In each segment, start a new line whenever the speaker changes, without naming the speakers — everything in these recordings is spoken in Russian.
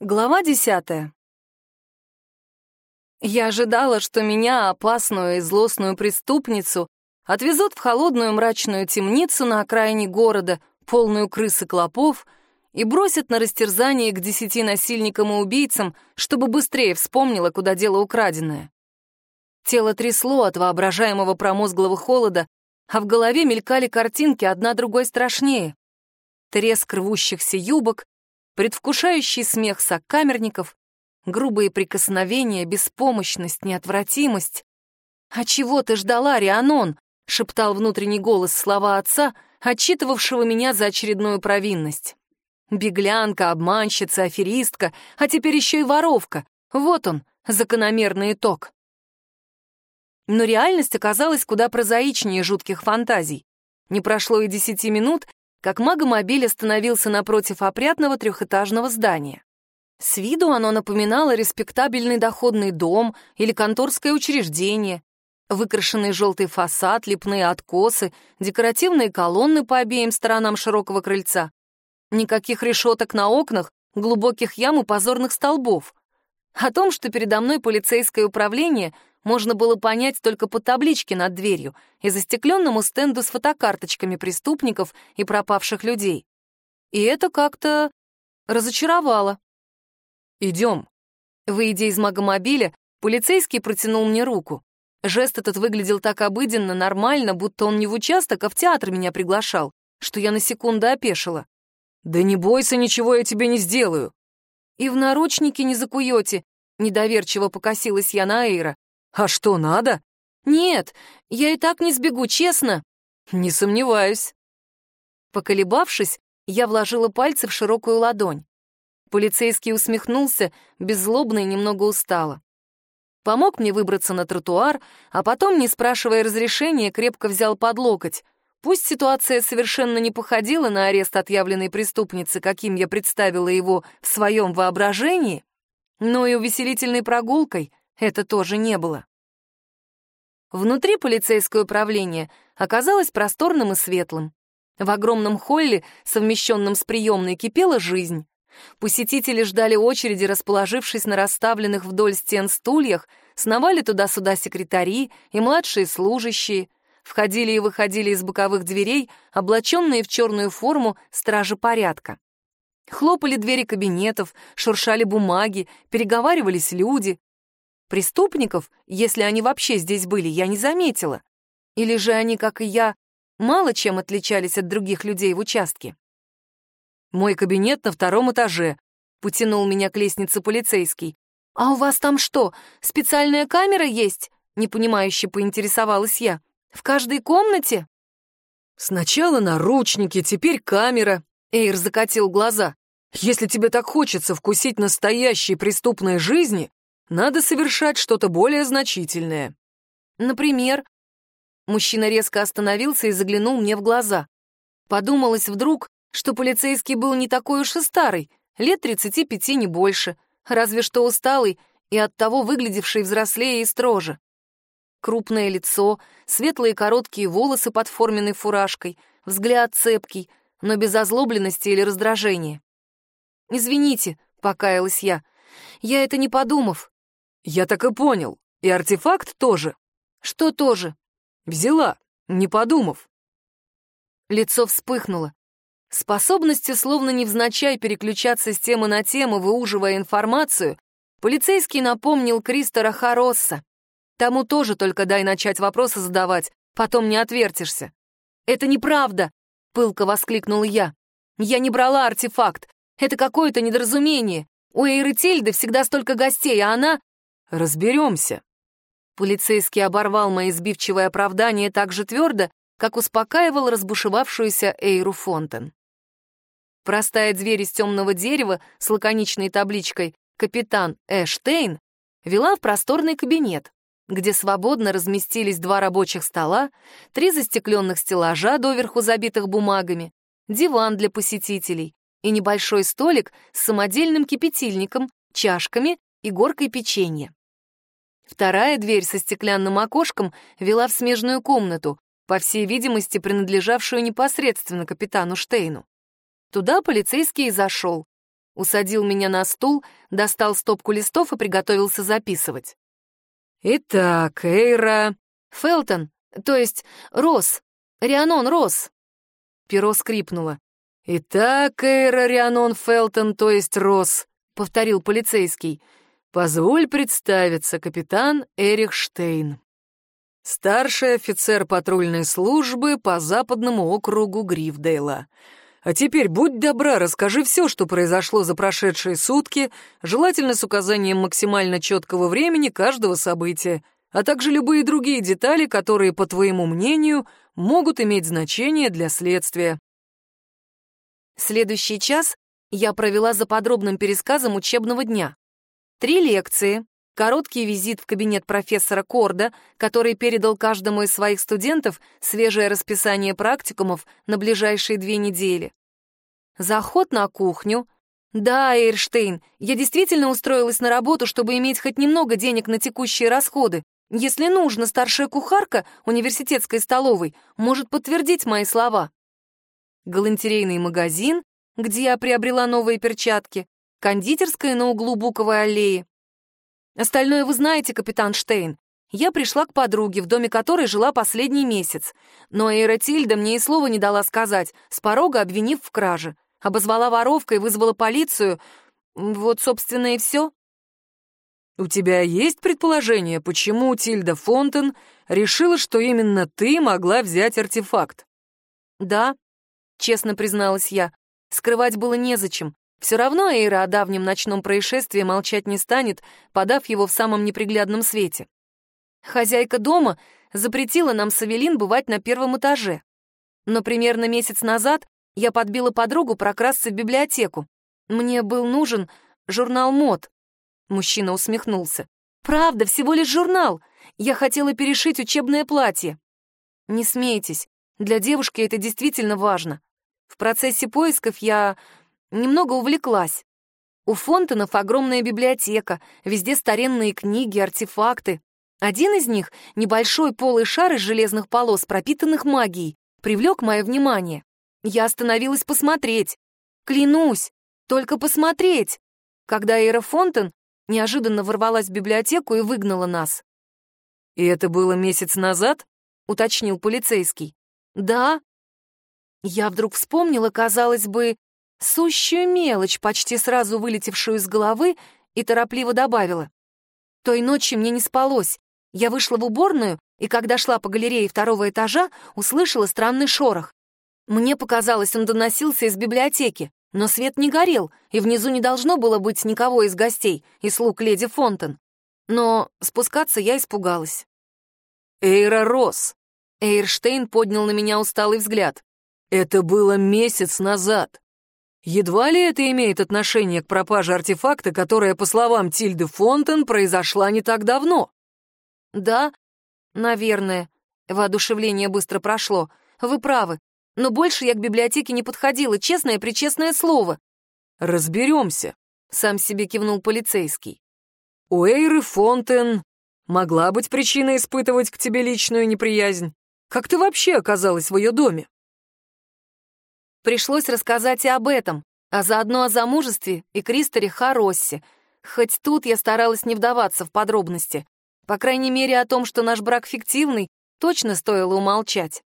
Глава десятая. Я ожидала, что меня, опасную и злостную преступницу, отвезут в холодную мрачную темницу на окраине города, полную крыс и клопов, и бросят на растерзание к десяти насильникам и убийцам, чтобы быстрее вспомнила, куда дело украденное. Тело трясло от воображаемого промозглого холода, а в голове мелькали картинки одна другой страшнее. Треск рвущихся юбок, предвкушающий смех сокамерников, грубые прикосновения, беспомощность, неотвратимость. «А чего ты ждала, Рианон?» — шептал внутренний голос слова отца, отчитывавшего меня за очередную провинность. Беглянка, обманщица, аферистка, а теперь еще и воровка. Вот он, закономерный итог. Но реальность оказалась куда прозаичнее жутких фантазий. Не прошло и десяти минут, как магомобиль остановился напротив опрятного трехэтажного здания. С виду оно напоминало респектабельный доходный дом или конторское учреждение. Выкрашенный желтый фасад, лепные откосы, декоративные колонны по обеим сторонам широкого крыльца. Никаких решеток на окнах, глубоких ям и позорных столбов. О том, что передо мной полицейское управление, можно было понять только по табличке над дверью и застекленному стенду с фотокарточками преступников и пропавших людей. И это как-то разочаровало. «Идем». Выйдя из магомобиля, полицейский протянул мне руку. Жест этот выглядел так обыденно, нормально, будто он не в участок, а в театр меня приглашал, что я на секунду опешила. «Да не бойся, ничего я тебе не сделаю». «И в наручники не закуете», — недоверчиво покосилась я на Эйра. «А что, надо?» «Нет, я и так не сбегу, честно». «Не сомневаюсь». Поколебавшись, я вложила пальцы в широкую ладонь. Полицейский усмехнулся, беззлобно и немного устало. Помог мне выбраться на тротуар, а потом, не спрашивая разрешения, крепко взял под локоть. Пусть ситуация совершенно не походила на арест отъявленной преступницы, каким я представила его в своем воображении, но и увеселительной прогулкой это тоже не было. Внутри полицейское управление оказалось просторным и светлым. В огромном холле, совмещенном с приемной, кипела жизнь. Посетители ждали очереди, расположившись на расставленных вдоль стен стульях, сновали туда-сюда секретари и младшие служащие, входили и выходили из боковых дверей, облаченные в черную форму стражи порядка. Хлопали двери кабинетов, шуршали бумаги, переговаривались люди, Преступников, если они вообще здесь были, я не заметила. Или же они, как и я, мало чем отличались от других людей в участке. «Мой кабинет на втором этаже», — потянул меня к лестнице полицейский. «А у вас там что, специальная камера есть?» — непонимающе поинтересовалась я. «В каждой комнате?»
«Сначала наручники, теперь камера», — Эйр закатил глаза. «Если тебе так хочется вкусить настоящей преступной жизни, надо совершать что-то более значительное.
Например, мужчина резко остановился и заглянул мне в глаза. Подумалось вдруг, что полицейский был не такой уж и старый, лет 35 не больше, разве что усталый и оттого выглядевший взрослее и строже. Крупное лицо, светлые короткие волосы под форменной фуражкой, взгляд цепкий, но без озлобленности или раздражения. «Извините», — покаялась я, — «я это не подумав».
«Я так и понял. И артефакт тоже».
«Что тоже?»
«Взяла, не подумав».
Лицо вспыхнуло. Способностью словно невзначай переключаться с темы на тему, выуживая информацию, полицейский напомнил Кристора Харосса. Тому тоже только дай начать вопросы задавать, потом не отвертишься. «Это неправда!» — пылко воскликнул я. «Я не брала артефакт. Это какое-то недоразумение. У Эйры Тильды всегда столько гостей, а она
Разберемся.
Полицейский оборвал мои сбивчивые оправдания так же твердо, как успокаивал разбушевавшуюся Эйру Фонтен. Простая дверь из темного дерева с лаконичной табличкой «Капитан Эштейн» вела в просторный кабинет, где свободно разместились два рабочих стола, три застекленных стеллажа, доверху забитых бумагами, диван для посетителей и небольшой столик с самодельным кипятильником, чашками и горкой печенья. Вторая дверь со стеклянным окошком вела в смежную комнату, по всей видимости, принадлежавшую непосредственно капитану Штейну. Туда полицейский и зашел. Усадил меня на стул, достал стопку листов и приготовился записывать.
«Итак, Эйра...»
«Фелтон, то есть Рос, Рианон Рос».
Перо скрипнуло. «Итак, Эйра Рианон Фелтон, то есть Рос», — повторил полицейский. «Позволь представиться, капитан Эрих Штейн. Старший офицер патрульной службы по западному округу Грифдейла. А теперь будь добра, расскажи все, что произошло за прошедшие сутки, желательно с указанием максимально четкого времени каждого события, а также любые другие детали, которые, по твоему мнению, могут иметь значение для следствия.
Следующий час я провела за подробным пересказом учебного дня. Три лекции, короткий визит в кабинет профессора Корда, который передал каждому из своих студентов свежее расписание практикумов на ближайшие две недели. Заход на кухню. Да, Эйрштейн, я действительно устроилась на работу, чтобы иметь хоть немного денег на текущие расходы. Если нужно, старшая кухарка университетской столовой может подтвердить мои слова. Галантерейный магазин, где я приобрела новые перчатки, кондитерская на углу Буковой аллеи, Остальное вы знаете, капитан Штейн. Я пришла к подруге, в доме которой жила последний месяц. Но Эйра Тильда мне и слова не дала сказать, с порога обвинив в краже. Обозвала воровкой, вызвала полицию. Вот, собственно, и все.
«У тебя есть предположение, почему Тильда Фонтен решила, что именно ты могла взять артефакт?»
«Да», — честно призналась я. Скрывать было незачем. Все равно Эйра о давнем ночном происшествии молчать не станет, подав его в самом неприглядном свете. Хозяйка дома запретила нам с Авелин бывать на первом этаже. Но примерно месяц назад я подбила подругу прокрасться в библиотеку. Мне был нужен журнал мод. Мужчина усмехнулся. «Правда, всего лишь журнал. Я хотела перешить учебное платье». «Не смейтесь, для девушки это действительно важно. В процессе поисков я Немного увлеклась. У Фонтенов огромная библиотека, везде старинные книги, артефакты. Один из них, небольшой полый шар из железных полос, пропитанных магией, привлек мое внимание. Я остановилась посмотреть. Клянусь, только посмотреть. Когда Эра Фонтен неожиданно ворвалась в библиотеку и выгнала нас.
«И это было месяц назад?» — уточнил полицейский.
«Да». Я вдруг вспомнила, казалось бы, сущую мелочь, почти сразу вылетевшую из головы, и торопливо добавила. Той ночью мне не спалось. Я вышла в уборную, и когда шла по галерее второго этажа, услышала странный шорох. Мне показалось, он доносился из библиотеки, но свет не горел, и внизу не должно было быть никого из гостей и слуг леди Фонтен. Но спускаться я испугалась.
«Эйра Росс!»
Эйрштейн поднял на меня усталый взгляд.
«Это было месяц назад. Едва ли это имеет отношение к пропаже артефакта, которая, по словам Тильды Фонтен, произошла не так давно.
Да, наверное. Воодушевление быстро прошло. Вы правы. Но больше я к библиотеке не подходила, честное-пречестное слово.
Разберемся, сам себе кивнул полицейский. У Эйры Фонтен могла быть причина испытывать к тебе личную неприязнь. Как ты вообще оказалась в ее доме?
Пришлось рассказать и об этом, а заодно о замужестве и Кристоре Хароссе. Хоть тут я старалась не вдаваться в подробности. По крайней мере, о том, что наш брак фиктивный, точно стоило умолчать.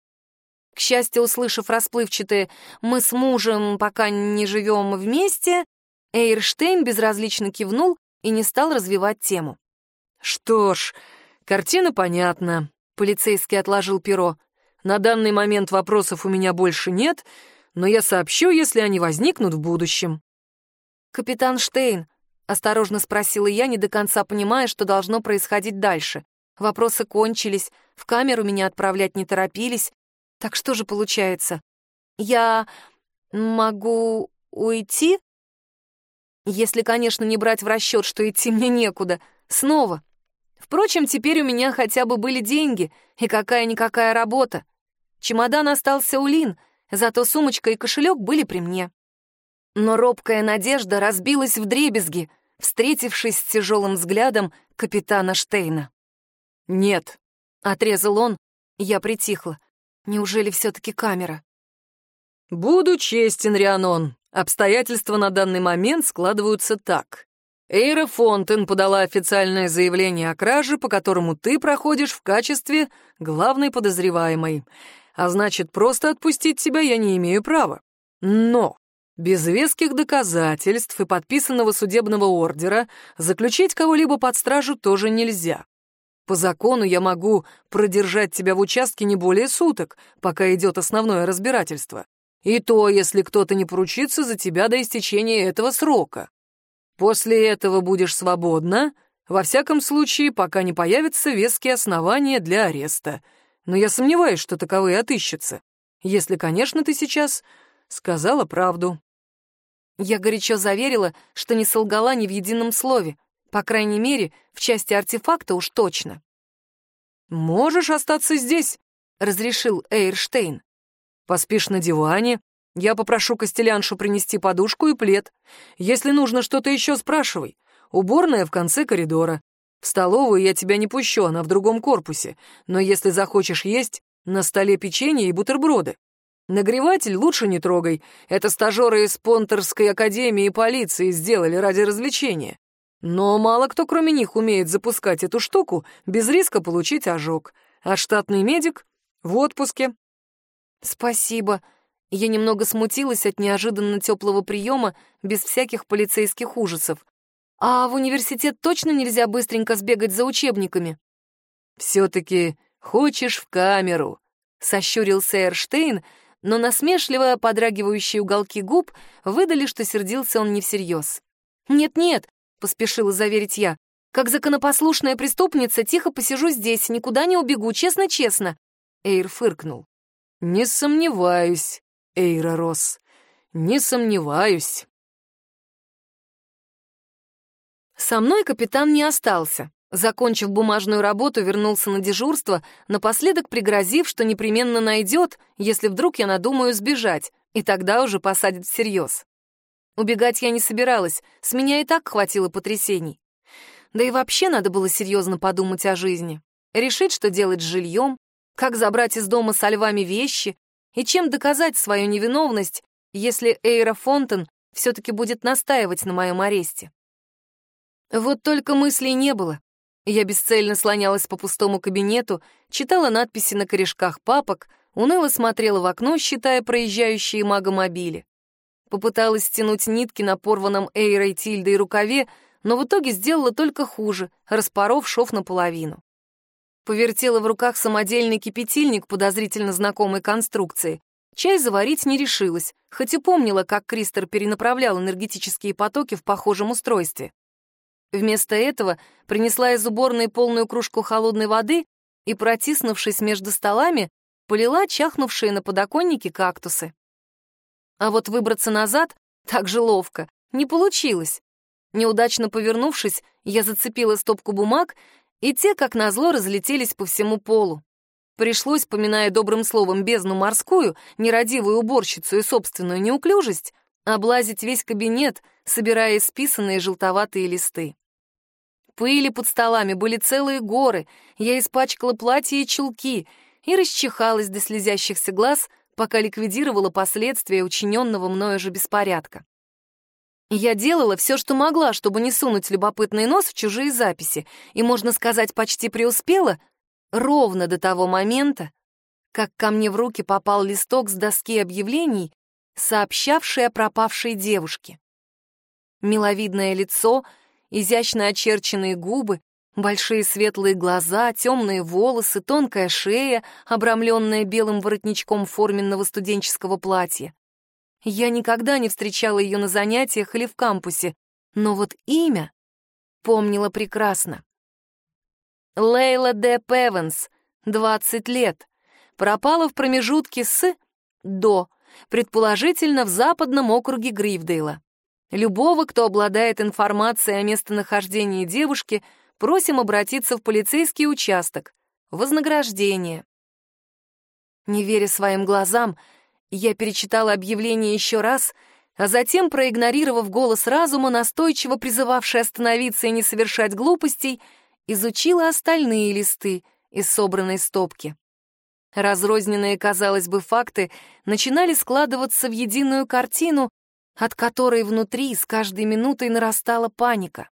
К счастью, услышав расплывчатые «мы с мужем пока не живем вместе», Эйрштейн безразлично кивнул и не стал развивать тему.
«Что ж, картина понятна», — полицейский отложил перо. «На данный момент вопросов у меня больше нет, но я сообщу, если они возникнут в будущем».
«Капитан Штейн», — осторожно спросила я, не до конца понимая, что должно происходить дальше. Вопросы кончились, в камеру меня отправлять не торопились. Так что же получается? Я могу уйти? Если, конечно, не брать в расчет, что идти мне некуда. Снова. Впрочем, теперь у меня хотя бы были деньги и какая-никакая работа. Чемодан остался у Лин — зато сумочка и кошелек были при мне. Но робкая надежда разбилась в дребезги, встретившись с тяжелым взглядом капитана Штейна.
«Нет», —
отрезал он, я притихла. Неужели все-таки камера?
«Буду честен, Рианон. Обстоятельства на данный момент складываются так. Эйра Фонтен подала официальное заявление о краже, по которому ты проходишь в качестве главной подозреваемой. А значит, просто отпустить тебя я не имею права. Но без веских доказательств и подписанного судебного ордера заключить кого-либо под стражу тоже нельзя. По закону я могу продержать тебя в участке не более суток, пока идет основное разбирательство. И то, если кто-то не поручится за тебя до истечения этого срока. После этого будешь свободна, во всяком случае, пока не появятся веские основания для ареста. Но я сомневаюсь, что таковые отыщутся. Если, конечно, ты сейчас сказала правду.
Я горячо заверила, что не солгала ни в едином слове, по крайней мере, в части артефакта уж точно.
«Можешь остаться здесь», — разрешил Эйрштейн. Поспишь на диване. Я попрошу Костеляншу принести подушку и плед. Если нужно что-то еще, спрашивай. Уборная в конце коридора. В столовую я тебя не пущу, она в другом корпусе. Но если захочешь есть, на столе печенье и бутерброды. Нагреватель лучше не трогай. Это стажеры из Понтерской академии и полиции сделали ради развлечения. Но мало кто, кроме них, умеет запускать эту штуку без риска получить ожог. А штатный медик в отпуске.
«Спасибо». Я немного смутилась от неожиданно теплого приема без всяких полицейских ужасов. «А в университет точно нельзя быстренько сбегать за учебниками?»
«Все-таки хочешь в камеру?» — сощурился Эрштейн, но насмешливо подрагивающие уголки губ выдали, что сердился он не всерьез.
«Нет-нет», — поспешила заверить я, «как законопослушная преступница тихо посижу здесь, никуда не убегу, честно-честно».
Эйр фыркнул. «Не сомневаюсь, Эйра Рос, не сомневаюсь».
Со мной капитан не остался. Закончив бумажную работу, вернулся на дежурство, напоследок пригрозив, что непременно найдет, если вдруг я надумаю сбежать, и тогда уже посадит всерьез. Убегать я не собиралась, с меня и так хватило потрясений. Да и вообще надо было серьезно подумать о жизни. Решить, что делать с жильем, как забрать из дома со львами вещи и чем доказать свою невиновность, если Эйра Фонтен все-таки будет настаивать на моем аресте. Вот только мыслей не было. Я бесцельно слонялась по пустому кабинету, читала надписи на корешках папок, уныло смотрела в окно, считая проезжающие магомобили. Попыталась стянуть нитки на порванном Эйрой Тильдой рукаве, но в итоге сделала только хуже, распоров шов наполовину. Повертела в руках самодельный кипятильник подозрительно знакомой конструкции. Чай заварить не решилась, хоть и помнила, как Кристер перенаправлял энергетические потоки в похожем устройстве. Вместо этого принесла из уборной полную кружку холодной воды и, протиснувшись между столами, полила чахнувшие на подоконнике кактусы. А вот выбраться назад так же ловко не получилось. Неудачно повернувшись, я зацепила стопку бумаг и те, как назло, разлетелись по всему полу. Пришлось, поминая добрым словом бездну морскую, нерадивую уборщицу и собственную неуклюжесть, облазить весь кабинет, собирая исписанные желтоватые листы. Пыли под столами были целые горы, я испачкала платье и чулки и расчихалась до слезящихся глаз, пока ликвидировала последствия учиненного мною же беспорядка. Я делала все, что могла, чтобы не сунуть любопытный нос в чужие записи, и, можно сказать, почти преуспела ровно до того момента, как ко мне в руки попал листок с доски объявлений, сообщавший о пропавшей девушке. Миловидное лицо, изящно очерченные губы, большие светлые глаза, темные волосы, тонкая шея, обрамленная белым воротничком форменного студенческого платья. Я никогда не встречала ее на занятиях или в кампусе, но вот имя помнила прекрасно. Лейла Д. Певенс, 20 лет, пропала в промежутке с до, предположительно в западном округе Грифдейла. Любого, кто обладает информацией о местонахождении девушки, просим обратиться в полицейский участок. Вознаграждение. Не веря своим глазам, я перечитала объявление еще раз, а затем, проигнорировав голос разума, настойчиво призывавший остановиться и не совершать глупостей, изучила остальные листы из собранной стопки. Разрозненные, казалось бы, факты начинали складываться в единую картину, от которой внутри с каждой минутой нарастала паника.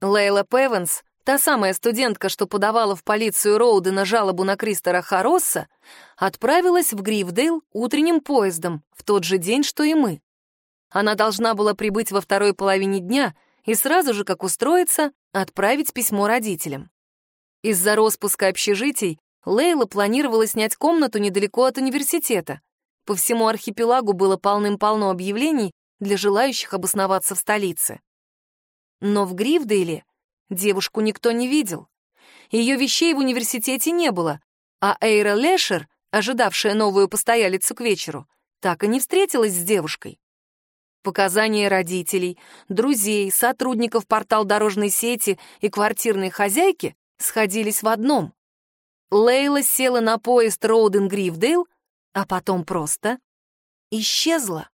Лейла Певенс, та самая студентка, что подавала в полицию Роуды на жалобу на Кристера Харосса, отправилась в Грифдейл утренним поездом в тот же день, что и мы. Она должна была прибыть во второй половине дня и сразу же, как устроиться, отправить письмо родителям. Из-за распуска общежитий Лейла планировала снять комнату недалеко от университета. По всему архипелагу было полным-полно объявлений для желающих обосноваться в столице. Но в Грифдейле девушку никто не видел. Ее вещей в университете не было, а Эйра Лешер, ожидавшая новую постоялицу к вечеру, так и не встретилась с девушкой. Показания родителей, друзей, сотрудников портал дорожной сети и квартирной хозяйки сходились в одном. Лейла села на поезд Роуден Грифдейл, а потом просто исчезла.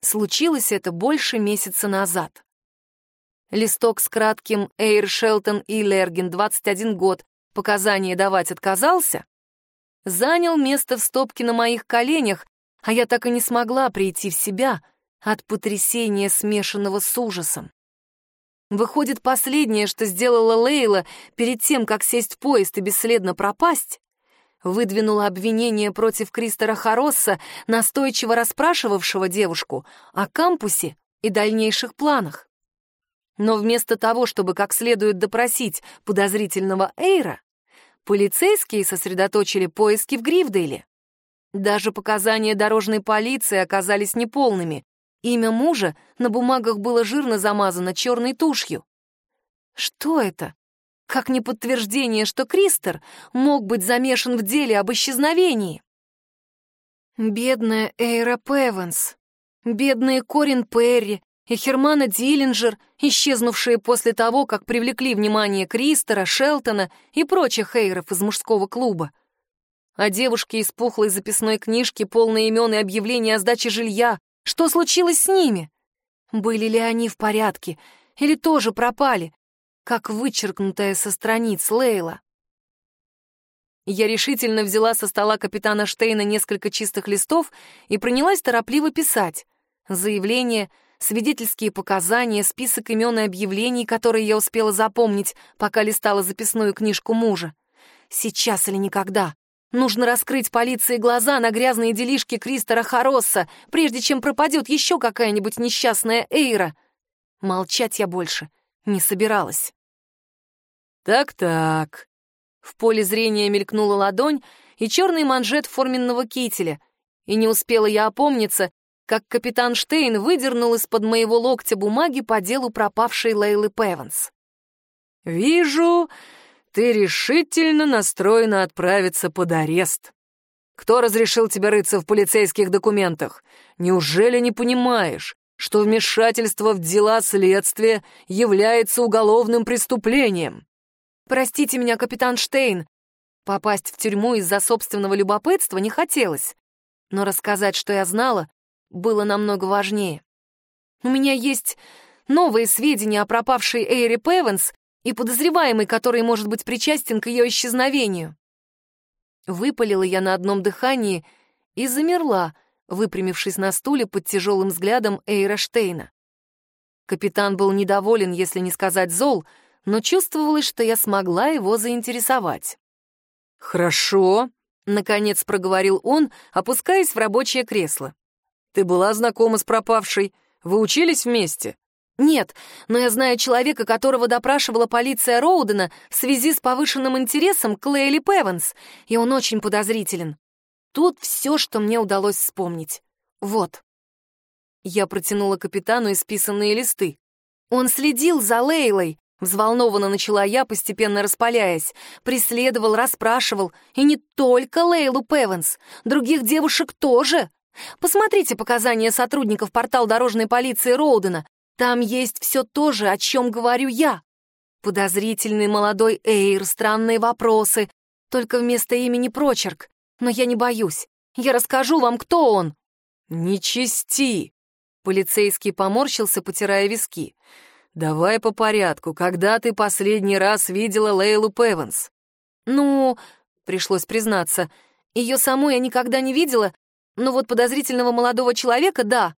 Случилось это больше месяца назад. Листок с кратким «Эйр Шелтон и Лерген, 21 год, показания давать отказался», занял место в стопке на моих коленях, а я так и не смогла прийти в себя от потрясения, смешанного с ужасом. Выходит, последнее, что сделала Лейла перед тем, как сесть в поезд и бесследно пропасть, выдвинула обвинение против Кристера Харосса, настойчиво расспрашивавшего девушку о кампусе и дальнейших планах. Но вместо того, чтобы как следует допросить подозрительного Эйра, полицейские сосредоточили поиски в Грифдейле. Даже показания дорожной полиции оказались неполными, Имя мужа на бумагах было жирно замазано черной тушью. Что это? Как не подтверждение, что Кристер мог быть замешан в деле об исчезновении? Бедная Эйра Певенс, бедные Корин Перри и Хермана Диллинджер, исчезнувшие после того, как привлекли внимание Кристера, Шелтона и прочих Эйров из мужского клуба. А девушки из пухлой записной книжки, полные имен и объявления о сдаче жилья, что случилось с ними? Были ли они в порядке? Или тоже пропали, как вычеркнутая со страниц Лейла? Я решительно взяла со стола капитана Штейна несколько чистых листов и принялась торопливо писать. Заявления, свидетельские показания, список имен и объявлений, которые я успела запомнить, пока листала записную книжку мужа. Сейчас или никогда. Нужно раскрыть полиции глаза на грязные делишки Кристера Хоросса, прежде чем пропадет еще какая-нибудь несчастная Эйра. Молчать я больше не собиралась.
«Так-так». В поле зрения мелькнула ладонь и черный манжет форменного кителя, и не успела я опомниться, как капитан Штейн выдернул из-под моего локтя бумаги по делу пропавшей Лейлы Певанс. «Вижу, ты решительно настроена отправиться под арест. Кто разрешил тебе рыться в полицейских документах? Неужели не понимаешь, что вмешательство в дела следствия является уголовным преступлением?
Простите меня, капитан Штейн. Попасть в тюрьму из-за собственного любопытства не хотелось. Но рассказать, что я знала, было намного важнее. У меня есть новые сведения о пропавшей Эйре Певенс и подозреваемый, который может быть причастен к ее исчезновению. Выпалила я на одном дыхании и замерла, выпрямившись на стуле под тяжелым взглядом Эйра Штейна. Капитан был недоволен, если не сказать зол, но чувствовалось, что я смогла его заинтересовать.
«Хорошо», — наконец проговорил он, опускаясь в рабочее кресло. «Ты была знакома с пропавшей? Вы учились вместе?»
«Нет, но я знаю человека, которого допрашивала полиция Роудена в связи с повышенным интересом к Лейли Певанс, и он очень подозрителен. Тут все, что мне удалось вспомнить. Вот». Я протянула капитану исписанные листы. «Он следил за Лейлой», — взволнованно начала я, постепенно распаляясь. Преследовал, расспрашивал. И не только Лейлу Певанс, других девушек тоже. Посмотрите показания сотрудников портал дорожной полиции Роудена. Там есть все то же, о чем говорю я. Подозрительный молодой Эйр, странные вопросы, только вместо имени прочерк. Но я не боюсь. Я расскажу вам, кто он.
Не чисти. Полицейский поморщился, потирая виски. Давай по порядку. Когда ты последний раз видела Лейлу Певанс?
Ну, пришлось признаться, ее саму я никогда не видела, Но вот подозрительного молодого человека — да.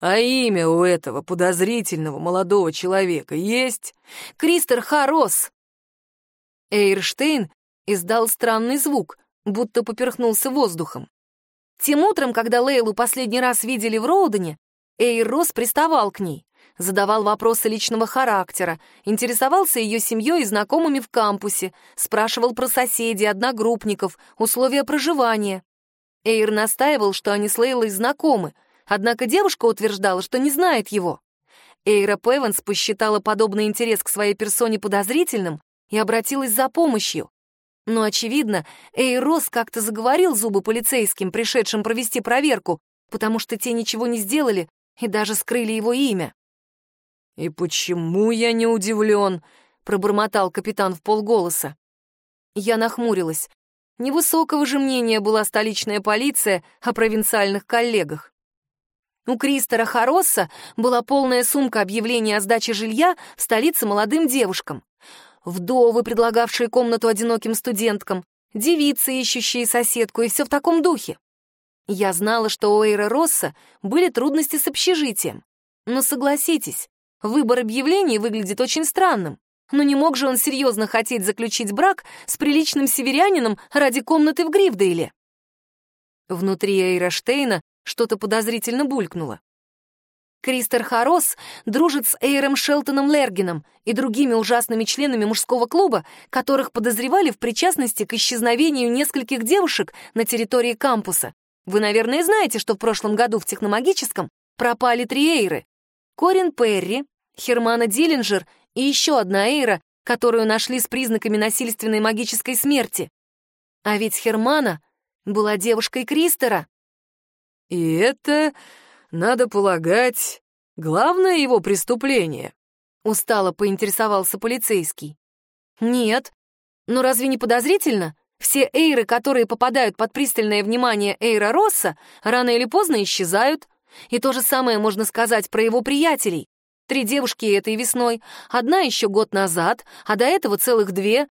А имя у этого подозрительного молодого человека есть?
Кристер Харос. Эйрштейн издал странный звук, будто поперхнулся воздухом. Тем утром, когда Лейлу последний раз видели в Роудене, Эйр Росс приставал к ней, задавал вопросы личного характера, интересовался ее семьей и знакомыми в кампусе, спрашивал про соседей, одногруппников, условия проживания. Эйр настаивал, что они с Лейлой знакомы, однако девушка утверждала, что не знает его. Эйра Певенс посчитала подобный интерес к своей персоне подозрительным и обратилась за помощью. Но, очевидно, Эйр Росс как-то заговорил зубы полицейским, пришедшим провести проверку, потому что те ничего не сделали и даже скрыли его имя.
«И почему я не удивлен?» — пробормотал капитан в полголоса.
Я нахмурилась. Невысокого же мнения была столичная полиция о провинциальных коллегах. У Кристера Хоросса была полная сумка объявлений о сдаче жилья в столице молодым девушкам. Вдовы, предлагавшие комнату одиноким студенткам, девицы, ищущие соседку, и все в таком духе. Я знала, что у Эйра Росса были трудности с общежитием. Но согласитесь, выбор объявлений выглядит очень странным. Но не мог же он серьезно хотеть заключить брак с приличным северянином ради комнаты в Грифдейле? Внутри Эйра Штейна что-то подозрительно булькнуло. Кристер Харос дружит с Эйром Шелтоном Лергином и другими ужасными членами мужского клуба, которых подозревали в причастности к исчезновению нескольких девушек на территории кампуса. Вы, наверное, знаете, что в прошлом году в техномагическом пропали три Эйры. Корин Перри, Хермана Диллинджер и еще одна Эйра, которую нашли с признаками насильственной магической смерти. А ведь Хермана была девушкой Кристера.
И это, надо полагать, главное его преступление.
Устало поинтересовался полицейский. Нет. Но разве не подозрительно? Все эйры, которые попадают под пристальное внимание Эйра Росса, рано или поздно исчезают. И то же самое можно сказать про его приятелей. Три девушки этой весной, одна еще год назад, а до этого целых две.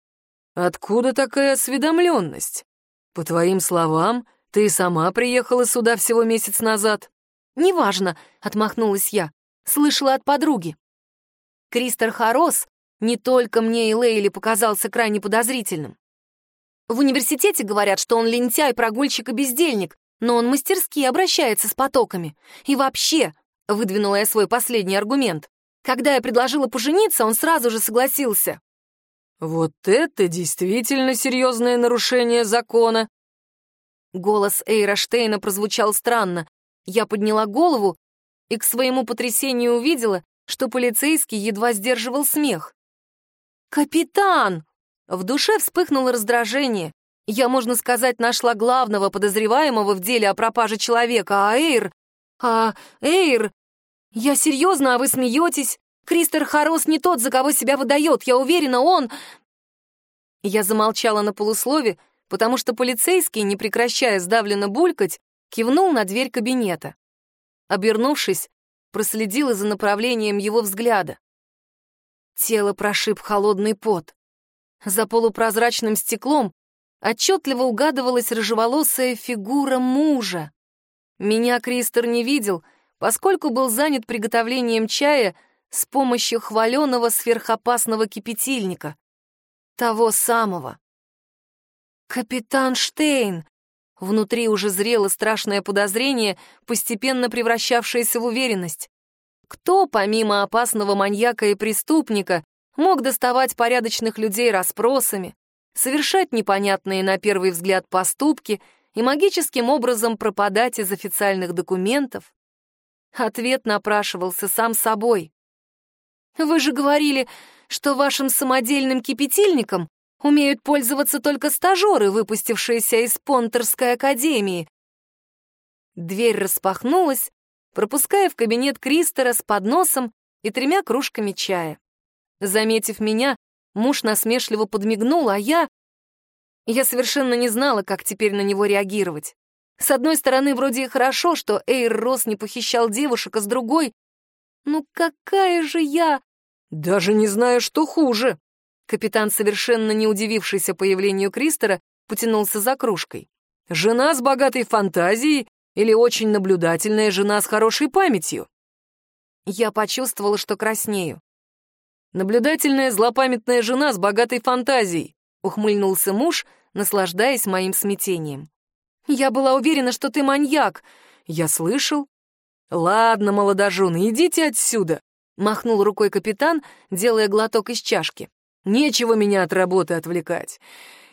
Откуда такая осведомленность? По твоим словам, ты сама приехала сюда всего месяц назад.
Неважно, отмахнулась я. Слышала от подруги. Кристер Харос не только мне и Лейли показался крайне подозрительным. В университете говорят, что он лентяй, прогульщик и бездельник, но он мастерски обращается с потоками. И вообще, — выдвинула я свой последний аргумент. Когда я предложила пожениться, он сразу же согласился.
«Вот это действительно серьезное нарушение закона!»
Голос Эйра Штейна прозвучал странно. Я подняла голову и к своему потрясению увидела, что полицейский едва сдерживал смех. «Капитан!» В душе вспыхнуло раздражение. Я, можно сказать, нашла главного подозреваемого в деле о пропаже человека, а Эйр «А, Эйр, я серьезно, а вы смеетесь? Кристер Харос не тот, за кого себя выдает, я уверена, он...» Я замолчала на полуслове, потому что полицейский, не прекращая сдавленно булькать, кивнул на дверь кабинета. Обернувшись, проследила за направлением его взгляда. Тело прошиб холодный пот. За полупрозрачным стеклом отчетливо угадывалась рыжеволосая фигура мужа. Меня Кристер не видел, поскольку был занят приготовлением чая с помощью хваленого сверхопасного кипятильника. Того самого. «Капитан Штейн!» Внутри уже зрело страшное подозрение, постепенно превращавшееся в уверенность. Кто, помимо опасного маньяка и преступника, мог доставать порядочных людей расспросами, совершать непонятные на первый взгляд поступки — и магическим образом пропадать из официальных документов? Ответ напрашивался сам собой. «Вы же говорили, что вашим самодельным кипятильником умеют пользоваться только стажеры, выпустившиеся из Понтерской академии». Дверь распахнулась, пропуская в кабинет Кристера с подносом и тремя кружками чая. Заметив меня, муж насмешливо подмигнул, а я я совершенно не знала, как теперь на него реагировать. С одной стороны, вроде и хорошо, что Эйр Росс не похищал девушек, а с другой... Ну какая же я...
Даже не знаю, что хуже.
Капитан, совершенно не удивившийся появлению Кристера, потянулся за кружкой.
Жена с богатой фантазией Или очень наблюдательная жена с хорошей памятью?»
Я почувствовала, что краснею.
«Наблюдательная злопамятная жена с богатой фантазией», — ухмыльнулся муж, наслаждаясь моим смятением.
«Я была уверена, что ты маньяк».
«Я слышал». «Ладно, молодожены, идите отсюда», — махнул рукой капитан, делая глоток из чашки. «Нечего меня от работы отвлекать.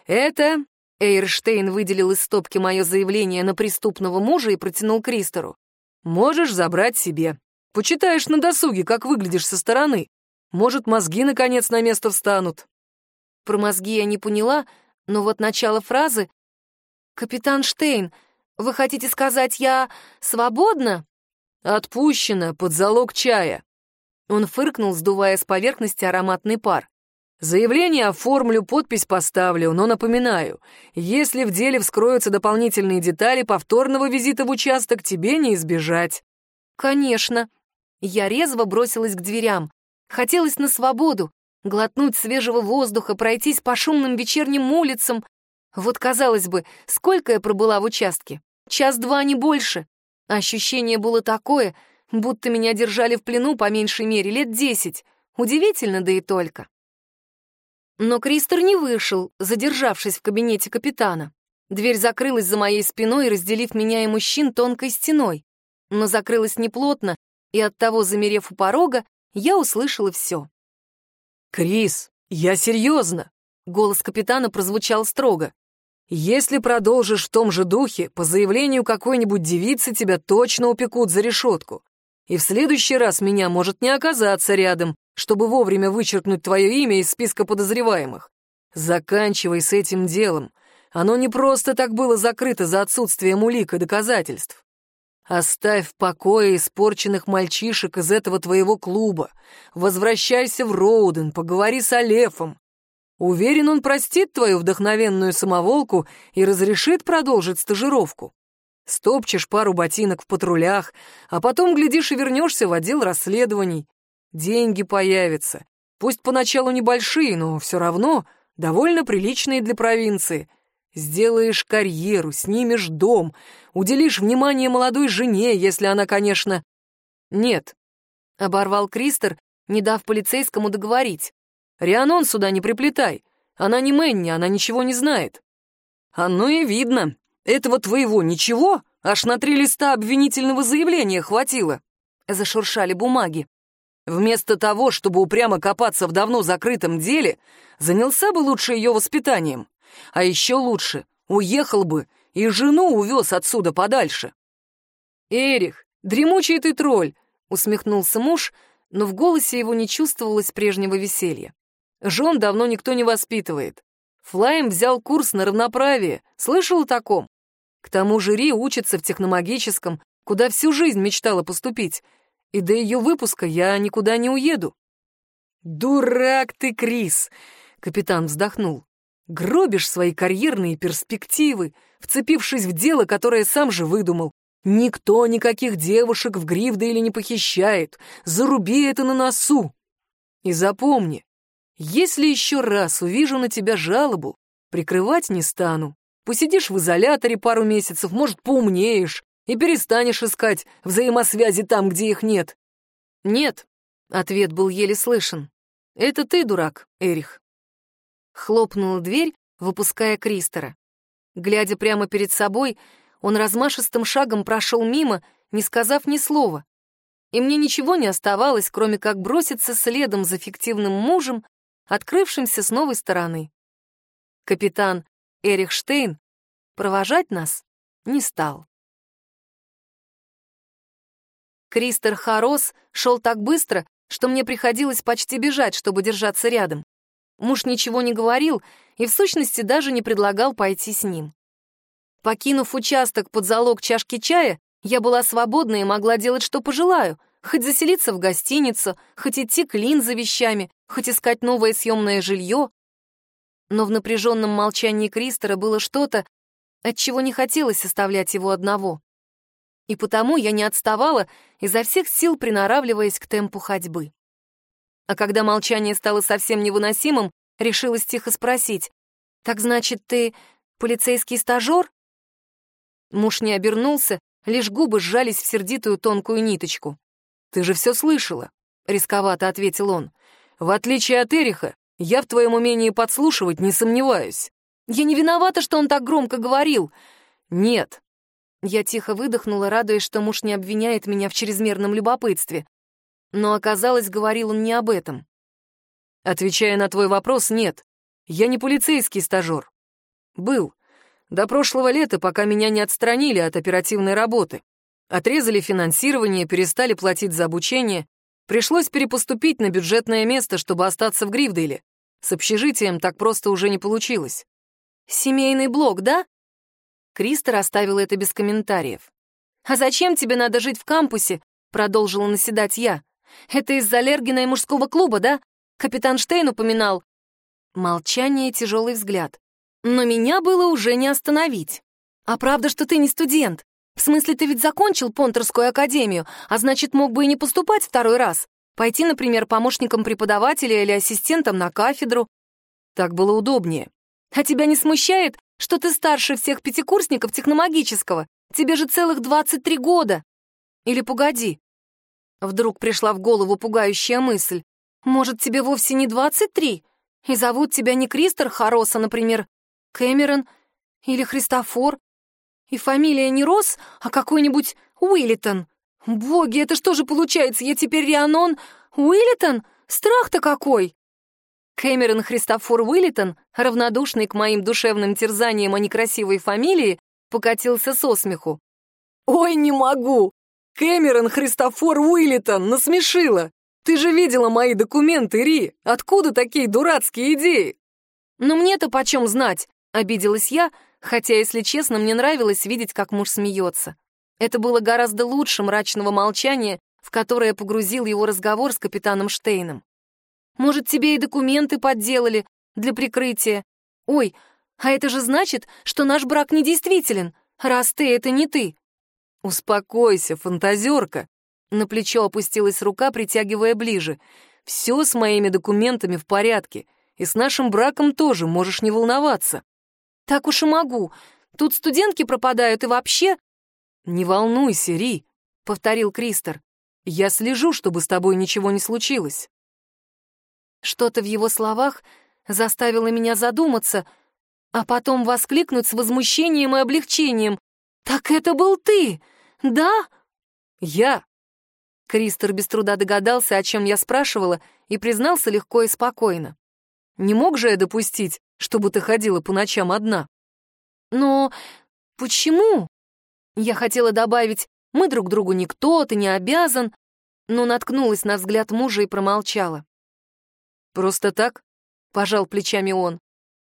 Это...» Эйрштейн выделил из стопки мое заявление на преступного мужа и протянул Кристору. «Можешь забрать себе. Почитаешь на досуге, как выглядишь со стороны. Может, мозги наконец на место встанут».
Про мозги я не поняла, но вот начало фразы «Капитан Штейн, вы хотите сказать, я свободна?»
«Отпущена под залог чая».
Он фыркнул, сдувая с поверхности ароматный пар.
Заявление оформлю, подпись поставлю, но напоминаю, если в деле вскроются дополнительные детали, повторного визита в участок тебе не избежать.
Конечно. Я резво бросилась к дверям. Хотелось на свободу, глотнуть свежего воздуха, пройтись по шумным вечерним улицам. Вот, казалось бы, сколько я пробыла в участке? Час-два, не больше. Ощущение было такое, будто меня держали в плену по меньшей мере лет десять. Удивительно, да и только. Но Кристер не вышел, задержавшись в кабинете капитана. Дверь закрылась за моей спиной, разделив меня и мужчин тонкой стеной. Но закрылась неплотно, и оттого, замерев у порога, я услышала все.
«Крис, я серьезно!» — голос капитана прозвучал строго. «Если продолжишь в том же духе, по заявлению какой-нибудь девицы тебя точно упекут за решетку. И в следующий раз меня может не оказаться рядом, чтобы вовремя вычеркнуть твое имя из списка подозреваемых. Заканчивай с этим делом. Оно не просто так было закрыто за отсутствием улик и доказательств. Оставь в покое испорченных мальчишек из этого твоего клуба. Возвращайся в Роуден, поговори с Алефом. Уверен, он простит твою вдохновенную самоволку и разрешит продолжить стажировку. Стопчешь пару ботинок в патрулях, а потом, глядишь, и вернешься в отдел расследований. Деньги появятся. Пусть поначалу небольшие, но все равно довольно приличные для провинции. Сделаешь карьеру, снимешь дом, уделишь внимание молодой жене, если она, конечно... Нет, — оборвал Кристер, не дав полицейскому договорить. Рианон сюда не приплетай. Она не Мэнни, она ничего не знает. Оно и видно. Этого твоего ничего аж на три листа обвинительного заявления хватило. Зашуршали бумаги. Вместо того, чтобы упрямо копаться в давно закрытом деле, занялся бы лучше ее воспитанием. А еще лучше, уехал бы и жену увез отсюда подальше. «Эрих, дремучий ты тролль!» — усмехнулся муж, но в голосе его не чувствовалось прежнего веселья. Жен давно никто не воспитывает. Флайм взял курс на равноправие. Слышал о таком? К тому же Ри учится в техномагическом, куда всю жизнь мечтала поступить, и до ее выпуска я никуда не уеду». «Дурак ты, Крис!» — капитан вздохнул. «Гробишь свои карьерные перспективы, вцепившись в дело, которое сам же выдумал. Никто никаких девушек в Гривдейле не похищает. Заруби это на носу. И запомни, если еще раз увижу на тебя жалобу, прикрывать не стану. Посидишь в изоляторе пару месяцев, может, поумнеешь, и перестанешь искать взаимосвязи там, где их нет. Нет, ответ был еле слышен. Это ты, дурак, Эрих. Хлопнула дверь, выпуская Кристера. Глядя прямо перед собой, он размашистым шагом прошел мимо, не сказав ни слова. И мне ничего не оставалось, кроме как броситься следом за фиктивным мужем, открывшимся с новой стороны. Капитан Эрих Штейн провожать нас не стал. Кристер Харос шел так быстро, что мне приходилось почти бежать, чтобы держаться рядом. Муж ничего не говорил и, в сущности, даже не предлагал пойти с ним. Покинув участок под залог чашки чая, я была свободна и могла делать, что пожелаю, хоть заселиться в гостиницу, хоть идти к Лин за вещами, хоть искать новое съемное жилье. Но в напряженном молчании Кристера было что-то, от чего не хотелось оставлять его одного и потому я не отставала, изо всех сил приноравливаясь к темпу ходьбы. А когда молчание стало совсем невыносимым, решилась тихо спросить, «Так значит, ты полицейский стажер?» Муж не обернулся,
Лишь губы сжались в сердитую тонкую ниточку.
«Ты же все слышала», — рисковато ответил он. «В отличие от Эриха, я в твоем умении подслушивать не сомневаюсь».
«Я не виновата, что он так громко говорил».
«Нет».
Я тихо выдохнула, радуясь, что муж не обвиняет меня в чрезмерном любопытстве. Но оказалось, говорил он не об этом.
Отвечая на твой вопрос, нет. Я не полицейский стажер. Был. До прошлого лета, пока меня не отстранили от оперативной работы. Отрезали финансирование, перестали платить за обучение. Пришлось перепоступить на бюджетное место, чтобы остаться в Гривдейле. С общежитием так просто уже не получилось.
«Семейный блок, да?» Кристер оставил это без комментариев. «А зачем тебе надо жить в кампусе?» — продолжила наседать я. «Это из-за Лергина и мужского клуба, да? Капитан Штейн упоминал». Молчание тяжелый взгляд. Но меня было уже не остановить. «А правда, что ты не студент? В смысле, ты ведь закончил Понтерскую академию, а значит, мог бы и не поступать второй раз? Пойти, например, помощником преподавателя или ассистентом на кафедру?
Так было удобнее.
А тебя не смущает, что ты старше всех пятикурсников техномагического? Тебе же целых 23 года. Или погоди. Вдруг пришла в голову пугающая мысль. Может, тебе вовсе не 23? И зовут тебя не Кристер Хароса, например, Кэмерон или Христофор? И фамилия не Росс, а какой-нибудь Уиллитон. Боги, это что же получается, я теперь Рианон Уиллитон? Страх-то какой! Кэмерон Христофор Уиллитон, равнодушный к моим душевным терзаниям о некрасивой фамилии, покатился со смеху.
«Ой, не могу! Кэмерон Христофор Уиллитон насмешила! Ты же видела мои документы, Ри! Откуда такие дурацкие идеи?»
«Но мне-то почем знать?» — обиделась я, хотя, если честно, мне нравилось видеть, как муж смеется. Это было гораздо лучше мрачного молчания, в которое погрузил его разговор с капитаном Штейном. «Может, тебе и документы подделали для прикрытия? Ой, а это же значит, что наш брак недействителен, раз ты — это не ты».
«Успокойся, фантазерка!» На плечо опустилась рука, притягивая ближе. «Все с моими документами в порядке, и с нашим браком тоже можешь не волноваться».
«Так уж и могу. Тут студентки пропадают и вообще...»
«Не волнуйся, Ри», — повторил Кристер. «Я слежу, чтобы с тобой ничего не случилось».
Что-то в его словах заставило меня задуматься, а потом воскликнуть с возмущением и облегчением. «Так это был ты, да?»
«Я».
Кристер без труда догадался, о чем я спрашивала, и признался легко и спокойно.
«Не мог же я допустить, чтобы ты ходила по ночам одна.
Но почему? Я хотела добавить, мы друг другу никто, ты не обязан, но наткнулась на взгляд мужа и промолчала.
Просто так? Пожал плечами он.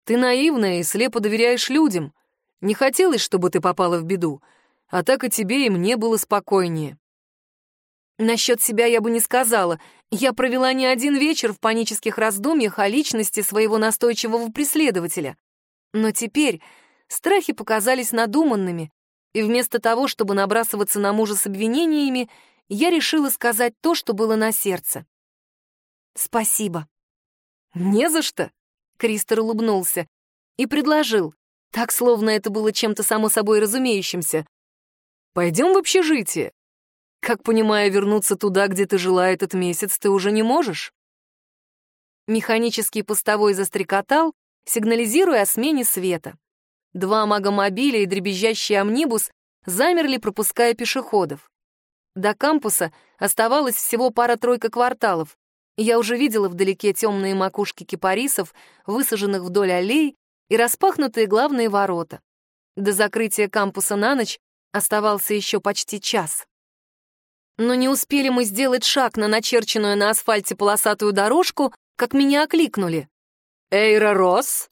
Ты наивная и слепо доверяешь людям. Не хотелось, чтобы ты попала в беду, а так и тебе, и мне было спокойнее.
Насчет себя я бы не сказала. Я провела не один вечер в панических раздумьях о личности своего настойчивого преследователя. Но теперь страхи показались надуманными, и вместо того, чтобы набрасываться на мужа с обвинениями, я решила сказать то, что было на сердце. «Спасибо».
«Не за что», — Кристер улыбнулся и предложил, так, словно это было чем-то само собой разумеющимся. «Пойдем в общежитие. Как понимаю, вернуться туда, где ты жила этот месяц, ты уже не можешь?»
Механический постовой застрекотал, сигнализируя о смене света. Два магомобиля и дребезжащий амнибус замерли, пропуская пешеходов. До кампуса оставалось всего пара-тройка кварталов, я уже видела вдалеке темные макушки кипарисов, высаженных вдоль аллей, и распахнутые главные ворота. До закрытия кампуса на ночь оставался еще почти час. Но не успели мы сделать шаг на начерченную на асфальте полосатую дорожку, как меня окликнули.
«Эйра Росс?»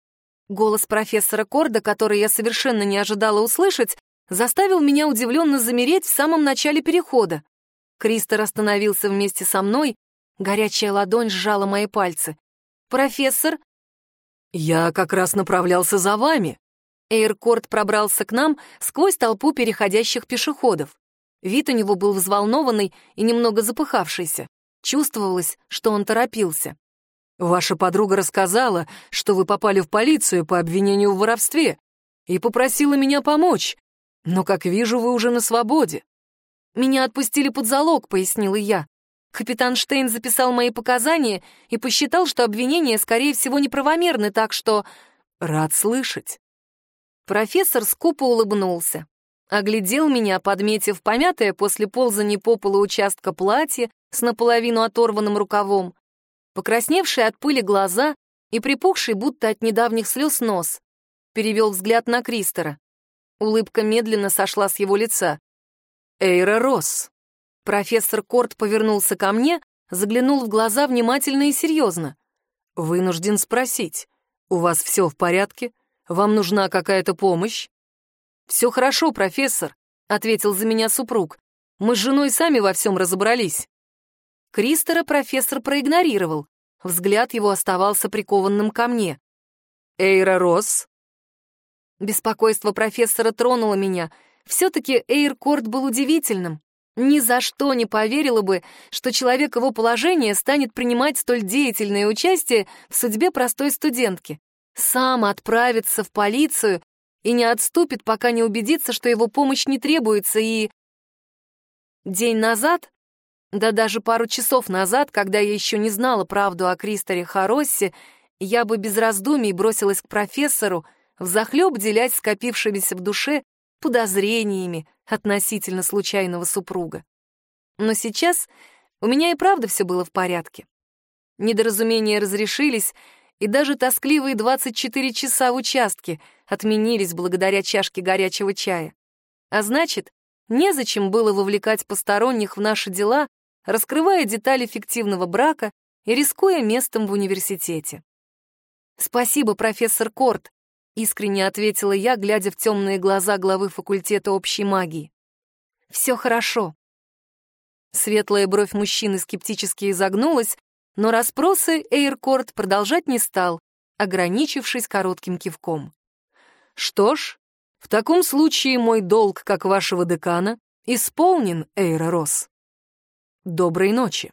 Голос профессора Корда, который я совершенно не ожидала услышать, заставил меня удивленно замереть в самом начале перехода. Кристор остановился вместе со мной, горячая ладонь сжала мои пальцы. «Профессор?»
«Я как раз направлялся за вами».
Эйркорд пробрался к нам сквозь толпу переходящих пешеходов. Вид у него был взволнованный и немного запыхавшийся. Чувствовалось, что он торопился.
«Ваша подруга рассказала, что вы попали в полицию по обвинению в воровстве и попросила меня помочь. Но, как вижу, вы уже на свободе.
«Меня отпустили под залог», — пояснила я. Капитан Штейн записал мои показания и посчитал, что обвинения, скорее всего, неправомерны, так что...
Рад слышать.
Профессор скупо улыбнулся. Оглядел меня, подметив помятое после ползания по полу участка платья с наполовину оторванным рукавом, покрасневшие от пыли глаза и припухший, будто от недавних слез, нос. Перевел взгляд на Кристера. Улыбка медленно сошла с его лица.
«Эйра Росс».
Профессор Корт повернулся ко мне, заглянул в глаза внимательно и серьезно.
«Вынужден спросить, у вас все в порядке? Вам нужна какая-то помощь?»
«Все хорошо, профессор», — ответил за меня супруг. «Мы с женой сами во всем разобрались». Кристера профессор проигнорировал. Взгляд его оставался прикованным ко мне.
«Эйра Росс?»
Беспокойство профессора тронуло меня — все-таки Эйркорд был удивительным. Ни за что не поверила бы, что человек его положения станет принимать столь деятельное участие в судьбе простой студентки. Сам отправится в полицию и не отступит, пока не убедится, что его помощь не требуется, и... День назад, да даже пару часов назад, когда я еще не знала правду о Кристоре Хароссе, я бы без раздумий бросилась к профессору, взахлеб делясь скопившимися в душе подозрениями относительно случайного супруга. Но сейчас у меня и правда все было в порядке. Недоразумения разрешились, и даже тоскливые 24 часа в участке отменились благодаря чашке горячего чая. А значит, незачем было вовлекать посторонних в наши дела, раскрывая детали фиктивного брака и рискуя местом в университете. Спасибо, профессор Корт, — искренне ответила я, глядя в темные глаза главы факультета общей магии. «Все хорошо». Светлая бровь мужчины скептически изогнулась, но расспросы Эйркорт продолжать не стал, ограничившись коротким кивком.
«Что ж, в таком случае мой долг, как вашего декана, исполнен, Эйра Росс. Доброй ночи».